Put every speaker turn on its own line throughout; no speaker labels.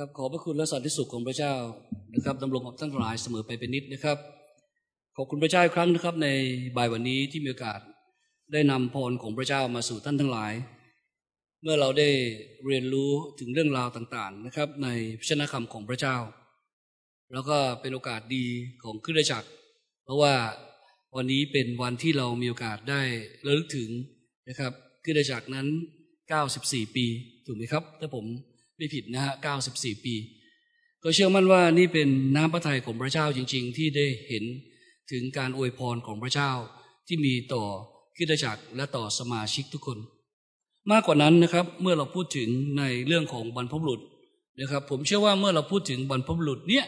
ครับขอพระคุณและสันติสุขของพระเจ้านะครับดำรงกับท่านทั้งหลายเสมอไปเป็นนิดนะครับ ขอบคุณพระเจ้าอีกครั้งนะครับ ในบ่ายวันนี้ที่มีโอกาสได้นำพรของพระเจ้ามาสู่ท่านทั้งหลาย เมื่อเราได้เรียนรู้ถึงเรื่องราวต่างๆนะครับ ในพระชนะคำของพระเจ้า แล้วก็เป็นโอกาสดีของคริสตจักร เพราะว่าวันนี้เป็นวันที่เรามีโอกาสได้ระลึกถึงนะครับคริสตจักรนั้น 94 ปีถูกไหมครับถ้าผม ไม่ผิดนะฮะ94 ปี ก็เชื่อมั่นว่านี่เป็นน้ำพระทัยของพระเจ้าจริง ๆ ที่ได้เห็นถึงการอวยพรของพระเจ้าที่มีต่อคริสตจักรและต่อสมาชิกทุกคน มากกว่านั้นนะครับเมื่อเราพูดถึงในเรื่องของบรรพบุรุษนะครับ ผมเชื่อว่าเมื่อเราพูดถึงบรรพบุรุษเนี่ย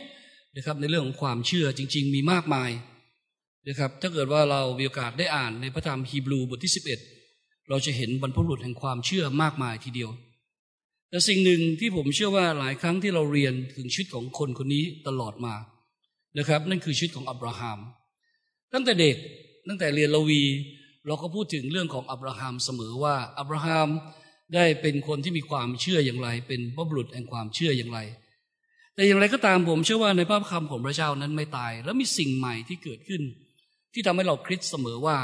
นะครับในเรื่องของความเชื่อจริง ๆ มีมากมายนะครับ ถ้าเกิดว่าเรามีโอกาสได้อ่านในพระธรรมฮีบรูบทที่ 11 เราจะเห็นบรรพบุรุษแห่งความเชื่อมากมายทีเดียว แต่สิ่งหนึ่งที่ผมเชื่อว่าหลายครั้งที่เราเรียนถึงชีวิตของคนคนนี้ตลอดมานะครับ นั่นคือชีวิตของอับราฮัมตั้งแต่เด็กตั้งแต่เรียนลวี เราก็พูดถึงเรื่องของอับราฮัมเสมอว่าอับราฮัมได้เป็นคนที่มีความเชื่ออย่างไร เป็นพระบุรุษแห่งความเชื่ออย่างไร แต่อย่างไรก็ตามผมเชื่อว่าในพระคำของพระเจ้านั้นไม่ตาย แล้วมีสิ่งใหม่ที่เกิดขึ้น ที่ทำให้เราคริสเสมอว่า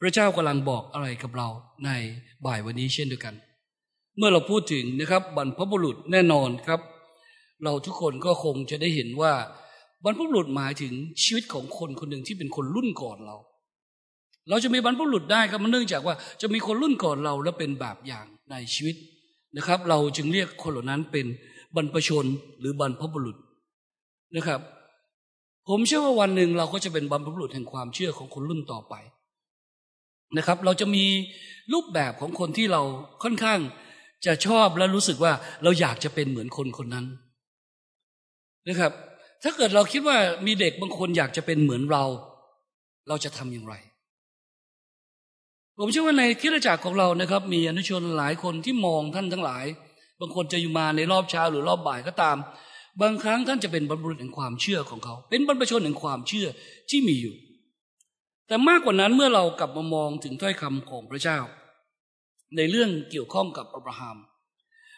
พระเจ้ากำลังบอกอะไรกับเราในบ่ายวันนี้เช่นเดียวกัน เมื่อเราพูดถึงนะครับบรรพบุรุษแน่นอนครับ เราทุกคนก็คงจะได้เห็นว่าบรรพบุรุษหมายถึงชีวิตของคนคนหนึ่งที่เป็นคนรุ่นก่อนเรา เราจะมีบรรพบุรุษได้ครับมันเนื่องจากว่าจะมีคนรุ่นก่อนเราและเป็นแบบอย่างในชีวิตนะครับ เราจึงเรียกคนเหล่านั้นเป็นบรรพชนหรือบรรพบุรุษนะครับ ผมเชื่อว่าวันหนึ่งเราก็จะเป็นบรรพบุรุษแห่งความเชื่อของคนรุ่นต่อไปนะครับ เราจะมีรูปแบบของคนที่เราค่อนข้าง จะชอบและรู้สึกว่าเราอยากจะเป็นเหมือนคนคนนั้นนะครับ ถ้าเกิดเราคิดว่ามีเด็กบางคนอยากจะเป็นเหมือนเรา เราจะทำอย่างไร ผมเชื่อว่าในคิดจักรของเรานะครับ มีอนุชนหลายคนที่มองท่านทั้งหลาย บางคนจะอยู่มาในรอบเช้าหรือรอบบ่ายก็ตาม บางครั้งท่านจะเป็นบรรพบุรุษแห่งความเชื่อของเขา เป็นบรรพชนแห่งความเชื่อที่มีอยู่ แต่มากกว่านั้นเมื่อเรากลับมามองถึงถ้อยคำของพระเจ้า ในเรื่องเกี่ยวข้องกับอับราฮัม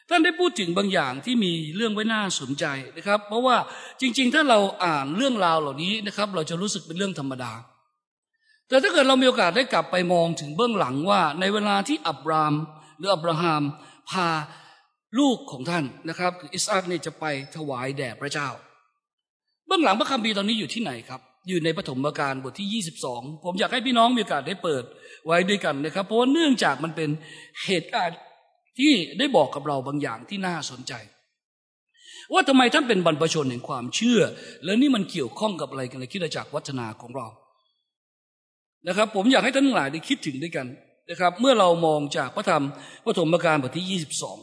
ท่านได้พูดถึงบางอย่างที่มีเรื่องไว้น่าสนใจนะครับ เพราะว่าจริง ๆ ถ้าเราอ่านเรื่องราวเหล่านี้นะครับ เราจะรู้สึกเป็นเรื่องธรรมดา แต่ถ้าเกิดเรามีโอกาสได้กลับไปมองถึงเบื้องหลังว่า ในเวลาที่อับราม หรืออับราฮัมพาลูกของท่านนะครับคืออิสอักเนี่ยจะไปถวายแด่พระเจ้า เบื้องหลังพระคัมภีร์ตอนนี้อยู่ที่ไหนครับ อยู่ในปฐมกาลบทที่ 22 ผมอยากให้พี่น้องมีโอกาสได้เปิดไว้ด้วยกันนะครับ เพราะว่าเนื่องจากมันเป็นเหตุการณ์ที่ได้บอกกับเราบางอย่างที่น่าสนใจ ว่าทำไมท่านเป็นบรรพชนแห่งความเชื่อ แล้วนี่มันเกี่ยวข้องกับอะไรกันในคิดจักรวัฒนาของเรานะครับ ผมอยากให้ท่านทั้งหลายได้คิดถึงด้วยกันนะครับ เมื่อเรามองจากพระธรรมพระธมกาลบทที่ยี่สิบสอง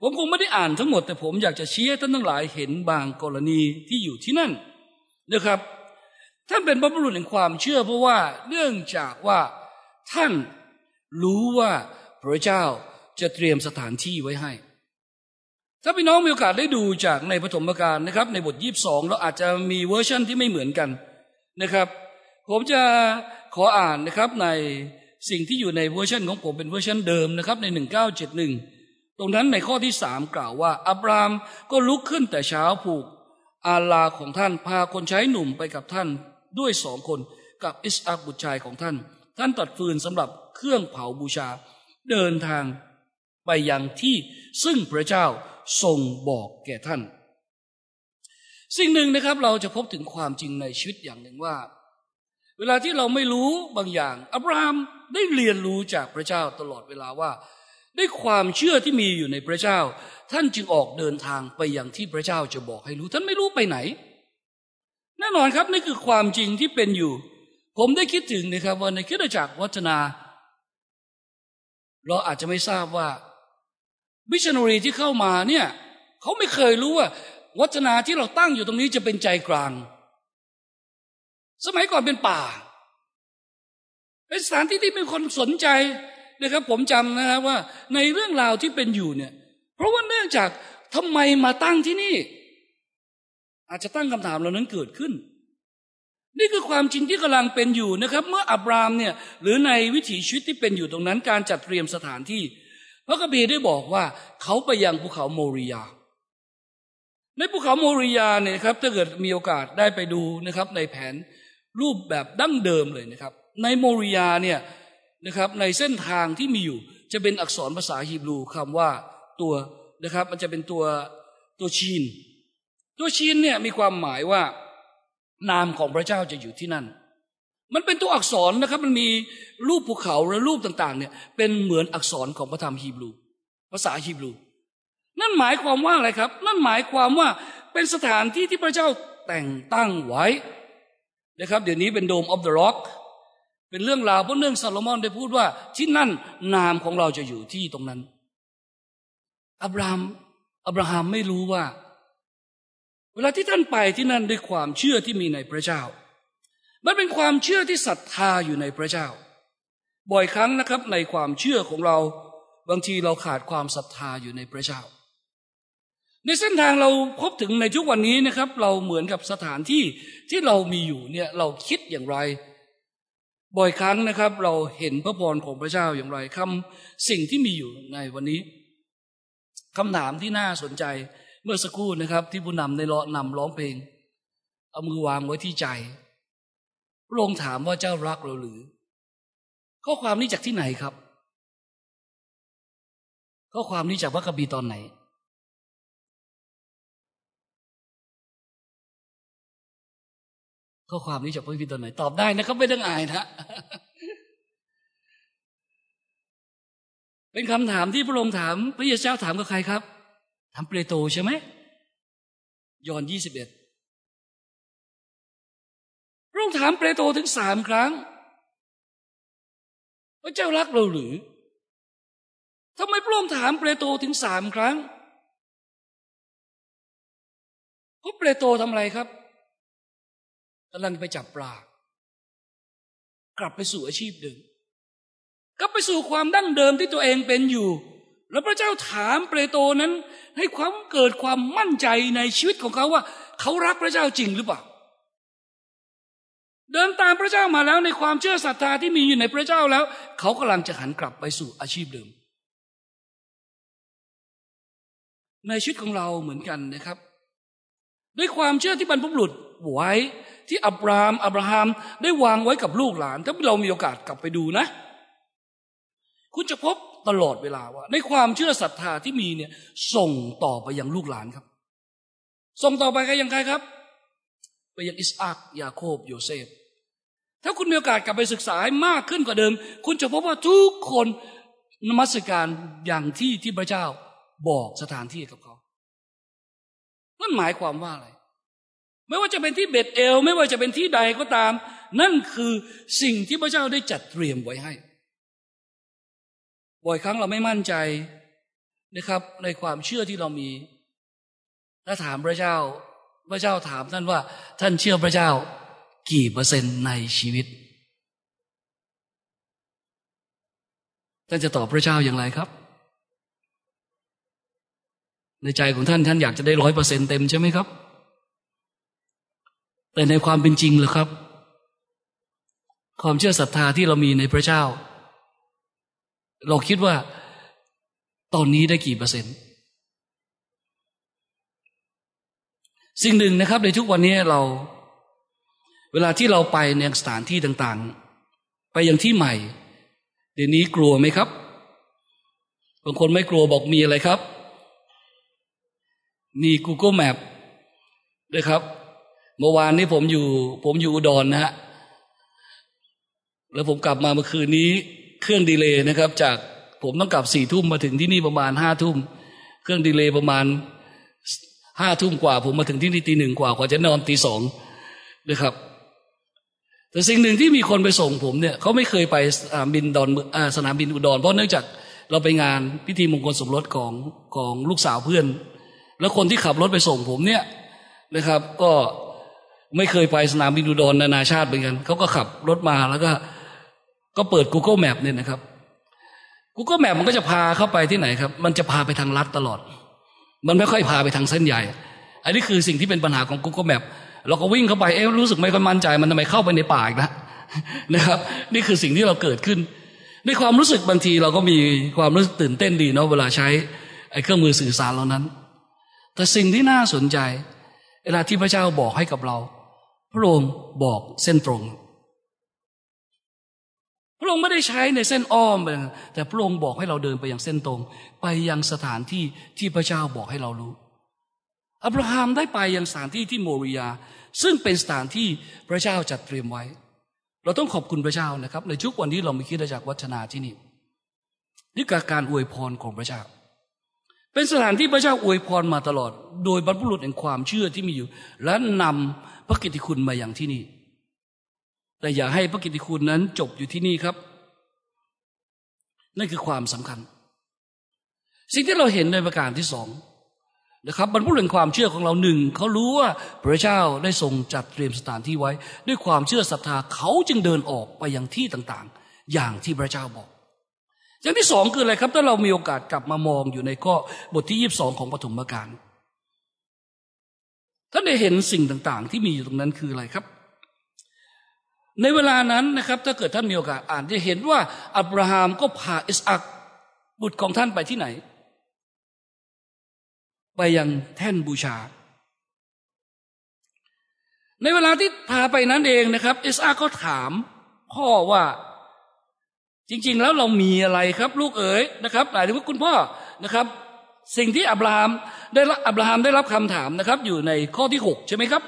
ผมคงไม่ได้อ่านทั้งหมด แต่ผมอยากจะชี้ให้ท่านทั้งหลายเห็นบางกรณีที่อยู่ที่นั่นนะครับ ท่านเป็นบรรพบุรุษแห่งความเชื่อเพราะว่าเนื่องจากว่าท่านรู้ว่าพระเจ้าจะเตรียมสถานที่ไว้ให้ ถ้าพี่น้องมีโอกาสได้ดูจากในปฐมกาลนะครับ ในบทยีบสองเราอาจจะมีเวอร์ชันที่ไม่เหมือนกันนะครับ ผมจะขออ่านนะครับในสิ่งที่อยู่ในเวอร์ชันของผมเป็นเวอร์ชันเดิมนะครับในหนึ่งเก้าเจ็ดหนึ่งตรงนั้นในข้อที่สามกล่าวว่า อับรามก็ลุกขึ้นแต่เช้าผูกอานลาของท่านพาคนใช้หนุ่มไปกับท่าน ด้วยสองคนกับอิสอัคบุตรชายของท่าน ท่านตัดฟืนสำหรับเครื่องเผาบูชา เดินทางไปยังที่ซึ่งพระเจ้าทรงบอกแก่ท่าน สิ่งหนึ่งนะครับเราจะพบถึงความจริงในชีวิตอย่างหนึ่งว่า เวลาที่เราไม่รู้บางอย่าง อับราฮัมได้เรียนรู้จากพระเจ้าตลอดเวลาว่า ด้วยความเชื่อที่มีอยู่ในพระเจ้า ท่านจึงออกเดินทางไปอย่างที่พระเจ้าจะบอกให้รู้ ท่านไม่รู้ไปไหน แน่นอนครับนี่คือความจริงที่เป็นอยู่ ผมได้คิดถึงนะครับว่าในคิดจักรวัฒนา เราอาจจะไม่ทราบว่ามิชชันนารีที่เข้ามาเนี่ยเขาไม่เคยรู้ว่า วัฒนาที่เราตั้งอยู่ตรงนี้จะเป็นใจกลาง สมัยก่อนเป็นป่า เป็นสถานที่ที่มีคนสนใจนะครับ ผมจำนะครับว่าในเรื่องราวที่เป็นอยู่เนี่ย เพราะว่าเนื่องจากทำไมมาตั้งที่นี่ อาจจะตั้งคำถามเหล่านั้นเกิดขึ้น นี่คือความจริงที่กำลังเป็นอยู่นะครับ เมื่ออับรามเนี่ยหรือในวิถีชีวิตที่เป็นอยู่ตรงนั้น การจัดเตรียมสถานที่พระกบีได้บอกว่าเขาไปยังภูเขาโมริยา ในภูเขาโมริยาเนี่ยครับถ้าเกิดมีโอกาสได้ไปดูนะครับ ในแผนรูปแบบดั้งเดิมเลยนะครับ ในโมริยาเนี่ยนะครับในเส้นทางที่มีอยู่ จะเป็นอักษรภาษาฮีบรูคำว่าตัวนะครับ มันจะเป็นตัวตัวชีน ตัวชีนเนี่ยมีความหมายว่า นามของพระเจ้าจะอยู่ที่นั่น มันเป็นตัวอักษรนะครับ มันมีรูปภูเขาและรูปต่างๆ เนี่ย เป็นเหมือนอักษรของพระธรรมฮีบรู ภาษาฮีบรู นั่นหมายความว่าอะไรครับ นั่นหมายความว่าเป็นสถานที่ที่พระเจ้าแต่งตั้งไว้นะครับ เดี๋ยวนี้เป็น Dome of the Rock เป็นเรื่องราวเพราะเนื่องซาโลมอนได้พูดว่าที่นั่นนามของเราจะอยู่ที่ตรงนั้นอับราฮัมอับราฮัมไม่รู้ว่า เวลาที่ท่านไปที่นั่นด้วยความเชื่อที่มีในพระเจ้า มันเป็นความเชื่อที่ศรัทธาอยู่ในพระเจ้า บ่อยครั้งนะครับในความเชื่อของเราบางทีเราขาดความศรัทธาอยู่ในพระเจ้า ในเส้นทางเราพบถึงในทุกวันนี้นะครับ เราเหมือนกับสถานที่ที่เรามีอยู่เนี่ยเราคิดอย่างไร บ่อยครั้งนะครับ เราเห็นพระพรของพระเจ้าอย่างไรคำสิ่งที่มีอยู่ในวันนี้คำถามที่น่าสนใจ เมื่อสักครู่นะครับ ที่ผู้นำในร้องนำร้องเพลง เอามือวางไว้ที่ใจ พระองค์ถามว่าเจ้ารักเราหรือ ข้อความนี้จากที่ไหนครับ ข้อความนี้จากพระคัมภีร์ตอนไหน ข้อความนี้จากพระคัมภีร์ตอนไหน ตอบได้นะครับไม่ต้องอายนะเป็นคำถามที่พระองค์ถาม พระเยซูเจ้าถามกับใครครับ ถามเปโตรใช่ไหมยอห์นยี่สิบเอ็ดพระองค์ถามเปโตรถึงสามครั้งว่าเจ้ารักเราหรือทำไมพระองค์ถามเปโตรถึงสามครั้งเพราะเปโตรทำอะไรครับกำลังไปจับปลากลับไปสู่อาชีพเดิมกลับไปสู่ความดั้งเดิมที่ตัวเองเป็นอยู่ แล้วพระเจ้าถามเปโตรนั้น ให้ความเกิดความมั่นใจในชีวิตของเขาว่า เขารักพระเจ้าจริงหรือเปล่า เดินตามพระเจ้ามาแล้วในความเชื่อศรัทธาที่มีอยู่ในพระเจ้าแล้ว เขากำลังจะหันกลับไปสู่อาชีพเดิม ในชีวิตของเราเหมือนกันนะครับ ด้วยความเชื่อที่บรรพบุรุษไว้ที่อับรามอับราฮัมได้วางไว้กับลูกหลาน ถ้าเรามีโอกาสกลับไปดูนะ คุณจะพบ ตลอดเวลาว่า ในความเชื่อศรัทธาที่มีเนี่ย ส่งต่อไปยังลูกหลานครับ ส่งต่อไปกันยังใครครับ ไปยังอิสอักยาโคบโยเซฟ ถ้าคุณมีโอกาสกลับไปศึกษาให้มากขึ้นกว่าเดิม คุณจะพบว่าทุกคนนมัสการอย่างที่ที่พระเจ้าบอกสถานที่กับเขานั่นหมายความว่าอะไร ไม่ว่าจะเป็นที่เบ็ดเอล ไม่ว่าจะเป็นที่ใดก็ตาม นั่นคือสิ่งที่พระเจ้าได้จัดเตรียมไว้ให้ บ่อยครั้งเราไม่มั่นใจนะครับ ในความเชื่อที่เรามีถ้าถามพระเจ้า พระเจ้าถามท่านว่า ท่านเชื่อพระเจ้า กี่เปอร์เซ็นต์ในชีวิต ท่านจะตอบพระเจ้าอย่างไรครับ ในใจของท่านท่านอยากจะได้ร้อยเปอร์เซ็นต์เต็มใช่ไหมครับ แต่ในความเป็นจริงเหรอครับ ความเชื่อศรัทธาที่เรามีในพระเจ้า เราคิดว่าตอนนี้ได้กี่เปอร์เซ็นต์ สิ่งหนึ่งนะครับ ในทุกวันนี้เรา เวลาที่เราไปในสถานที่ต่างๆ ไปยังที่ใหม่ เดี๋ยวนี้กลัวไหมครับ บางคนไม่กลัวบอกมีอะไรครับมี Google Map ด้วยครับ เมื่อวานนี้ผมอยู่ ผมอยู่อุดรนนะฮะ แล้วผมกลับมาเมื่อคืนนี้ เครื่องดีเลย์นะครับ จากผมต้องกลับสี่ทุ่มมาถึงที่นี่ประมาณห้าทุ่มเครื่องดีเลย์ประมาณห้าทุ่มกว่า ผมมาถึงที่นี่ตีหนึ่งกว่ากว่าจะนอนตีสองนะครับ แต่สิ่งหนึ่งที่มีคนไปส่งผมเนี่ยเขาไม่เคยไปสนามบินดอนสนามบินอุดรเพราะเนื่องจากเราไปงานพิธีมงคลสมรสของของลูกสาวเพื่อน แล้วคนที่ขับรถไปส่งผมเนี่ยนะครับ ก็ไม่เคยไปสนามบินอุดรนานาชาติเหมือนกันเขาก็ขับรถมาแล้วก็ ก็เปิด Google Map เนี่ยนะครับ Google Map มันก็จะพาเข้าไปที่ไหนครับ มันจะพาไปทางลัดตลอด มันไม่ค่อยพาไปทางเส้นใหญ่ อันนี้คือสิ่งที่เป็นปัญหาของ Google Map เราก็วิ่งเข้าไปเอ๊ะรู้สึกไม่ค่อยมั่นใจ มันทำไมเข้าไปในป่าอีกนะนะครับ นี่คือสิ่งที่เราเกิดขึ้น ในความรู้สึกบางทีเราก็มีความรู้สึกตื่นเต้นดีเนาะเวลาใช้ไอ้เครื่องมือสื่อสารเหล่านั้น แต่สิ่งที่น่าสนใจ เวลาที่พระเจ้าบอกให้กับเรา พระองค์บอกเส้นตรง ระองค์ไม่ได้ใช้ในเส้นอ้อมแต่พระองค์บอกให้เราเดินไปยังเส้นตรง ไปยังสถานที่ที่พระเจ้าบอกให้เรารู้ อับราฮัมได้ไปยังสถานที่ที่โมริยา ซึ่งเป็นสถานที่พระเจ้าจัดเตรียมไว้ เราต้องขอบคุณพระเจ้านะครับ ในทุกวันนี้เรามีคิดจากวัฒนาที่นี่นี่คือการอวยพรของพระเจ้า เป็นสถานที่พระเจ้าอวยพรมาตลอด โดยบรรพบุรุษแห่งความเชื่อที่มีอยู่ และนำพระกิตติคุณมาอย่างที่นี่ แต่อย่าให้พระกิตติคุณนั้นจบอยู่ที่นี่ครับ นั่นคือความสำคัญ สิ่งที่เราเห็นในประการที่สองนะครับบรรพบุรุษความเชื่อของเราหนึ่งเขารู้ว่าพระเจ้าได้ทรงจัดเตรียมสถานที่ไว้ ด้วยความเชื่อศรัทธาเขาจึงเดินออกไปยังที่ต่างๆ อย่างที่พระเจ้าบอก อย่างที่สองคืออะไรครับ ถ้าเรามีโอกาสกลับมามองอยู่ในข้อบทที่ยีิบสองของปฐมกาลท่านได้เห็นสิ่งต่างๆ ที่มีอยู่ตรงนั้นคืออะไรครับ ในเวลานั้นนะครับ ถ้าเกิดท่านมีโอกาสอ่านจะเห็นว่า อับราฮัมก็พาอิสอักบุตรของท่านไปที่ไหน ไปยังแท่นบูชา ในเวลาที่พาไปนั้นเองนะครับอิสอักก็ถามพ่อว่าจริง ๆ แล้วเรามีอะไรครับ ลูกเอ๋ยนะครับหมายถึงว่าคุณพ่อนะครับ สิ่งที่อับราฮัมได้อับราฮัมได้รับคำถามนะครับ อยู่ในข้อที่หกใช่ไหมครับ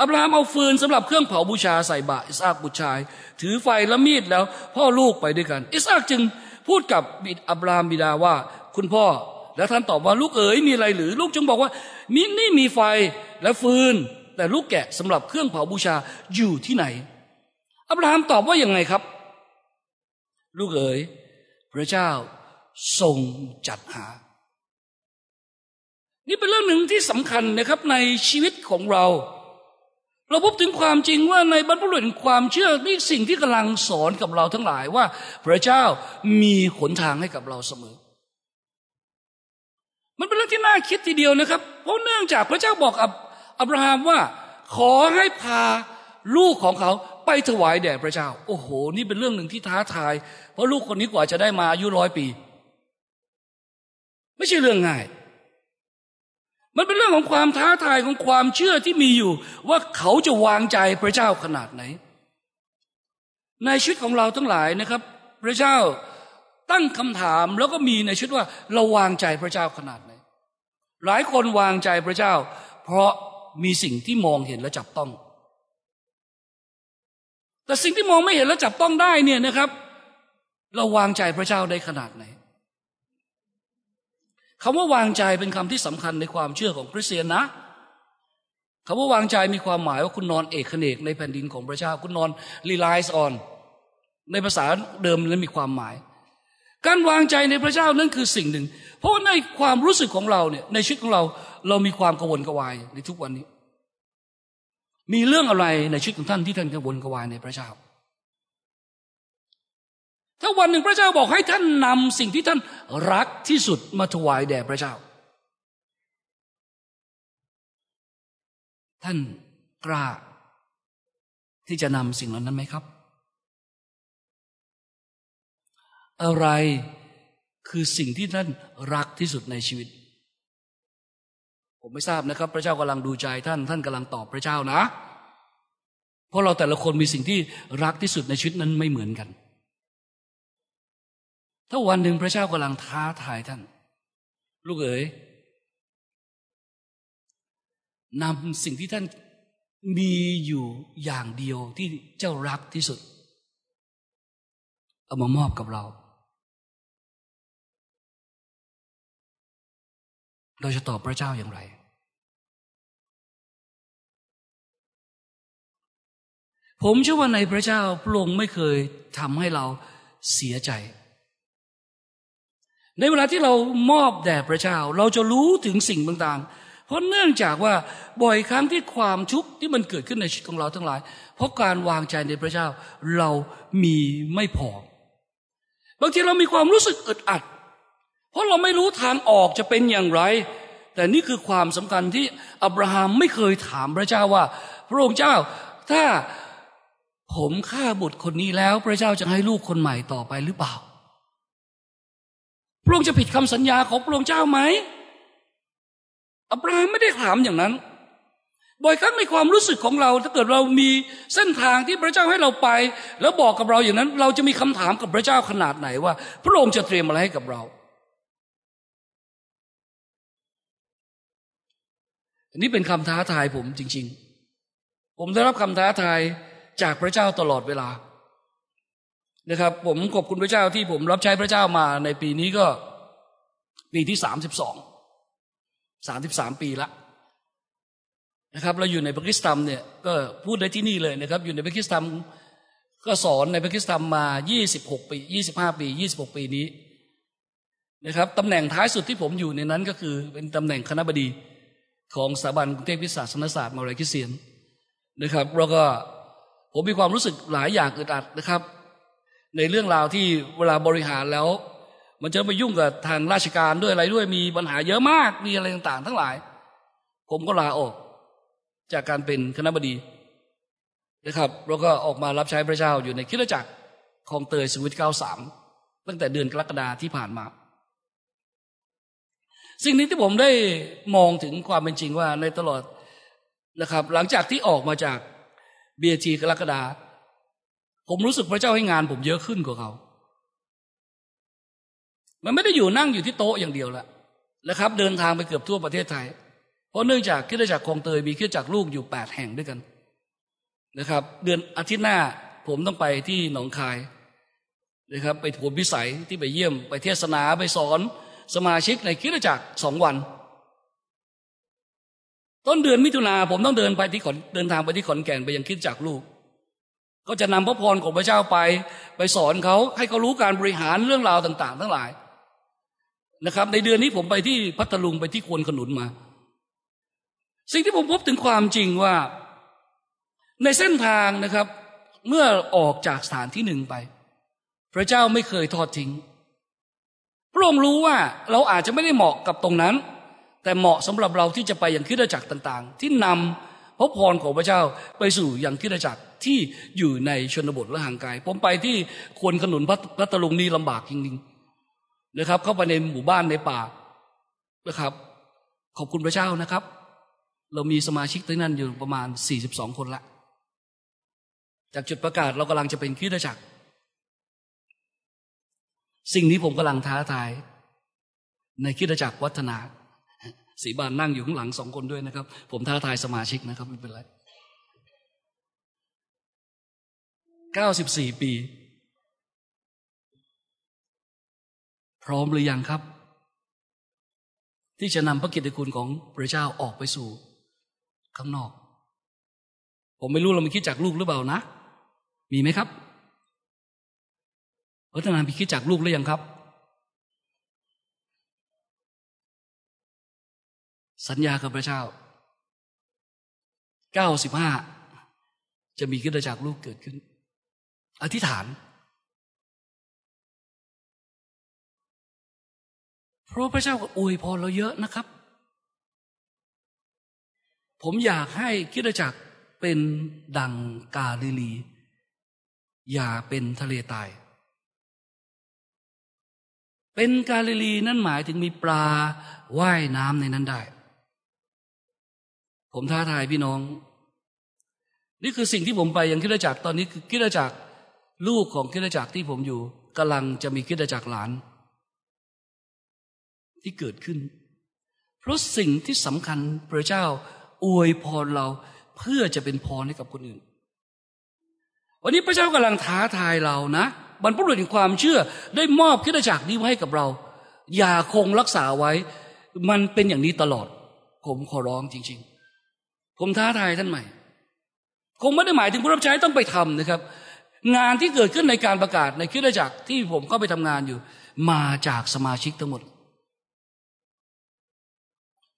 อับราฮัมเอาฟืนสำหรับเครื่องเผาบูชาใส่บาอิสอักบุตรชาย ถือไฟและมีดแล้ว พ่อลูกไปด้วยกัน อิสอักจึงพูดกับบิดอับราฮัมบิดาว่า คุณพ่อ แล้วท่านตอบว่าลูกเอ๋ยมีอะไรหรือ ลูกจึงบอกว่ามินี่มีไฟและฟืน แต่ลูกแกะสำหรับเครื่องเผาบูชาอยู่ที่ไหน อับราฮัมตอบว่าอย่างไงครับ ลูกเอ๋ยพระเจ้าทรงจัดหา นี่เป็นเรื่องหนึ่งที่สำคัญนะครับในชีวิตของเรา เราพบถึงความจริงว่าในบรรพบุรุษความเชื่อนี่สิ่งที่กำลังสอนกับเราทั้งหลายว่า พระเจ้ามีหนทางให้กับเราเสมอ มันเป็นเรื่องที่น่าคิดทีเดียวนะครับ เพราะเนื่องจากพระเจ้าบอกกับอับราฮัมว่า ขอให้พาลูกของเขาไปถวายแด่พระเจ้า โอ้โห นี่เป็นเรื่องหนึ่งที่ท้าทาย เพราะลูกคนนี้กว่าจะได้มาอายุร้อยปี ไม่ใช่เรื่องง่าย มันเป็นเรื่องของความท้าทายของความเชื่อที่มีอยู่ ว่าเขาจะวางใจพระเจ้าขนาดไหน ในชีวิตของเราทั้งหลายนะครับ พระเจ้าตั้งคำถามแล้วก็มีในชีวิตว่าเราวางใจพระเจ้าขนาดไหน หลายคนวางใจพระเจ้า เพราะมีสิ่งที่มองเห็นและจับต้อง แต่สิ่งที่มองไม่เห็นและจับต้องได้เนี่ยนะครับ เราวางใจพระเจ้าได้ขนาดไหน คำว่าวางใจเป็นคำที่สำคัญในความเชื่อของคริสเตียนนะคำว่าวางใจมีความหมายว่าคุณนอนเอกเนกในแผ่นดินของพระเจ้าคุณนอน relies on ในภาษาเดิมนั้นมีความหมาย การวางใจในพระเจ้านั่นคือสิ่งหนึ่ง เพราะในความรู้สึกของเราเนี่ยในชีวิตของเราเรามีความกังวลกวายในทุกวันนี้ มีเรื่องอะไรในชีวิตของท่านที่ท่านกังวลกวายในพระเจ้า ถ้าวันหนึ่งพระเจ้าบอกให้ท่านนำสิ่งที่ท่านรักที่สุดมาถวายแด่พระเจ้า ท่านกล้าที่จะนำสิ่งเหล่านั้นไหมครับ อะไรคือสิ่งที่ท่านรักที่สุดในชีวิต ผมไม่ทราบนะครับ พระเจ้ากำลังดูใจท่าน ท่านกำลังตอบพระเจ้านะ เพราะเราแต่ละคนมีสิ่งที่รักที่สุดในชีวิตนั้นไม่เหมือนกัน ถ้าวันหนึ่งพระเจ้ากำลังท้าทายท่าน ลูกเอ๋ยนำสิ่งที่ท่านมีอยู่อย่างเดียวที่เจ้ารักที่สุด เอามามอบกับเรา เราจะตอบพระเจ้าอย่างไร ผมเชื่อว่าในพระเจ้าพระองค์ไม่เคยทำให้เราเสียใจ ในเวลาที่เรามอบแด่พระเจ้า เราจะรู้ถึงสิ่งต่างๆ เพราะเนื่องจากว่าบ่อยครั้งที่ความทุกข์ที่มันเกิดขึ้นในชีวิตของเราทั้งหลาย เพราะการวางใจในพระเจ้าเรามีไม่พอบางทีเรามีความรู้สึกอึดอัด เพราะเราไม่รู้ทางออกจะเป็นอย่างไร แต่นี่คือความสำคัญที่อับราฮัมไม่เคยถามพระเจ้าว่า พระองค์เจ้าถ้าผมฆ่าบุตรคนนี้แล้ว พระเจ้าจะให้ลูกคนใหม่ต่อไปหรือเปล่า พระองค์จะผิดคำสัญญาของพระองค์เจ้าไหมอับราฮัมไม่ได้ถามอย่างนั้น บ่อยครั้งในความรู้สึกของเรา ถ้าเกิดเรามีเส้นทางที่พระเจ้าให้เราไป แล้วบอกกับเราอย่างนั้น เราจะมีคำถามกับพระเจ้าขนาดไหนว่า พระองค์จะเตรียมอะไรให้กับเราอันนี้เป็นคำท้าทายผมจริง ๆ ผมได้รับคำท้าทายจากพระเจ้าตลอดเวลา นะครับ ผมขอบคุณพระเจ้าที่ผมรับใช้พระเจ้ามาในปีนี้ก็ ปีที่สามสิบสองสามสิบสามปีละนะครับเราอยู่ในพระคิสตัมเนี่ยก็พูดได้ที่นี่เลยนะครับ อยู่ในพระคิสตัมก็สอนในพระคิสตัมมายี่สิบหกปียี่สิบห้าปียี่สิบหกปีนี้นะครับตำแหน่งท้ายสุดที่ผมอยู่ในนั้นก็คือเป็นตำแหน่งคณะบดีของสถาบันกรุงเทพวิศาสนศาสตร์มาเลยคิเซียนนะครับแล้วก็ผมมีความรู้สึกหลายอย่างอึดอัดนะครับ ในเรื่องราวที่เวลาบริหารแล้ว มันจะไปยุ่งกับทางราชการด้วยอะไรด้วยมีปัญหาเยอะมากมีอะไรต่างๆ ทั้งหลาย ผมก็ลาออก จากการเป็นคณะบดีนะครับแล้วก็ออกมารับใช้พระเจ้าอยู่ในคิดจักรคลองเตยสุวิตเก้าสามตั้งแต่เดือนกรกฎาที่ผ่านมา สิ่งนี้ที่ผมได้มองถึงความเป็นจริงว่าในตลอดนะครับ หลังจากที่ออกมาจากเบียจีกรกฎา ผมรู้สึกพระเจ้าให้งานผมเยอะขึ้นกว่าเขา มันไม่ได้อยู่นั่งอยู่ที่โต๊ะอย่างเดียวละนะครับ เดินทางไปเกือบทั่วประเทศไทย เพราะเนื่องจากคิดจากคลองเตยมีคิดจากลูกอยู่แปดแห่งด้วยกันนะครับ เดือนอาทิตย์หน้าผมต้องไปที่หนองคายนะครับไปถวพิสัยที่ไปเยี่ยมไปเทศนาไปสอนสมาชิกในคิดจักรสองวัน ต้นเดือนมิถุนาผมต้องเดินไปที่ขอนเดินทางไปที่ขอนแก่นไปยังคิดจักรลูก ก็จะนำพระพรของพระเจ้าไป ไปสอนเขาให้เขารู้การบริหารเรื่องราวต่าง ๆ ทั้งหลายนะครับ ในเดือนนี้ผมไปที่พัทลุงไปที่ควนขนุนมา สิ่งที่ผมพบถึงความจริงว่า ในเส้นทางนะครับ เมื่อออกจากสถานที่หนึ่งไป พระเจ้าไม่เคยทอดทิ้ง พระองค์รู้ว่าเราอาจจะไม่ได้เหมาะกับตรงนั้น แต่เหมาะสำหรับเราที่จะไปอย่างคิดจักรต่าง ๆ ที่นำ ระพรของพระเจ้าไปสู่อย่างคิดจักรที่อยู่ในชนบทและห่างไกลผมไปที่ควนขนุนพัทลุงนี่ลำบากจริงๆนะครับ เข้าไปในหมู่บ้านในป่านะครับ ขอบคุณพระเจ้านะครับ เรามีสมาชิกที่นั่นอยู่ประมาณสี่สิบสองคนละ จากจุดประกาศเรากำลังจะเป็นคิดจักร สิ่งนี้ผมกำลังท้าทาย ในคิดจักรวัฒนา สีบานนั่งอยู่ข้างหลังสองคนด้วยนะครับ ผมท้าทายสมาชิกนะครับไม่เป็นไรเก้าสิบสี่ปี พร้อมหรือยังครับ ที่จะนำพระกิตติคุณของพระเจ้าออกไปสู่ ข้างนอก ผมไม่รู้เรามีคิดจากลูกหรือเปล่านะ มีไหมครับพัฒนาพิคิดจากลูกหรือยังครับ สัญญากับพระเจ้าเก้าสิบห้าจะมีขึ้นจากลูกเกิดขึ้น อธิษฐาน เพราะพระเจ้าอวยพรเราเยอะนะครับ ผมอยากให้คิดจักเป็นดังกาลิลี อย่าเป็นทะเลตาย เป็นกาลิลีนั่นหมายถึงมีปลาว่ายน้ำในนั้นได้ ผมท้าทายพี่น้อง นี่คือสิ่งที่ผมไปยังคิดจักรตอนนี้คือคิดจักรลูกของคิดจักรที่ผมอยู่กำลังจะมีคิดจักรหลาน ที่เกิดขึ้น เพราะสิ่งที่สำคัญพระเจ้าอวยพรเราเพื่อจะเป็นพรให้กับคนอื่น วันนี้พระเจ้ากำลังท้าทายเรานะบรรพบุรุษแห่งความเชื่อ ได้มอบคิดจักรนี้ให้กับเรา อย่าคงรักษาไว้ มันเป็นอย่างนี้ตลอด ผมขอร้องจริง ๆ ผมท้าทายท่านใหม่ คงไม่ได้หมายถึงผู้รับใช้ต้องไปทำนะครับ งานที่เกิดขึ้นในการประกาศในคิดจักรที่ผมเข้าไปทำงานอยู่ มาจากสมาชิกทั้งหมด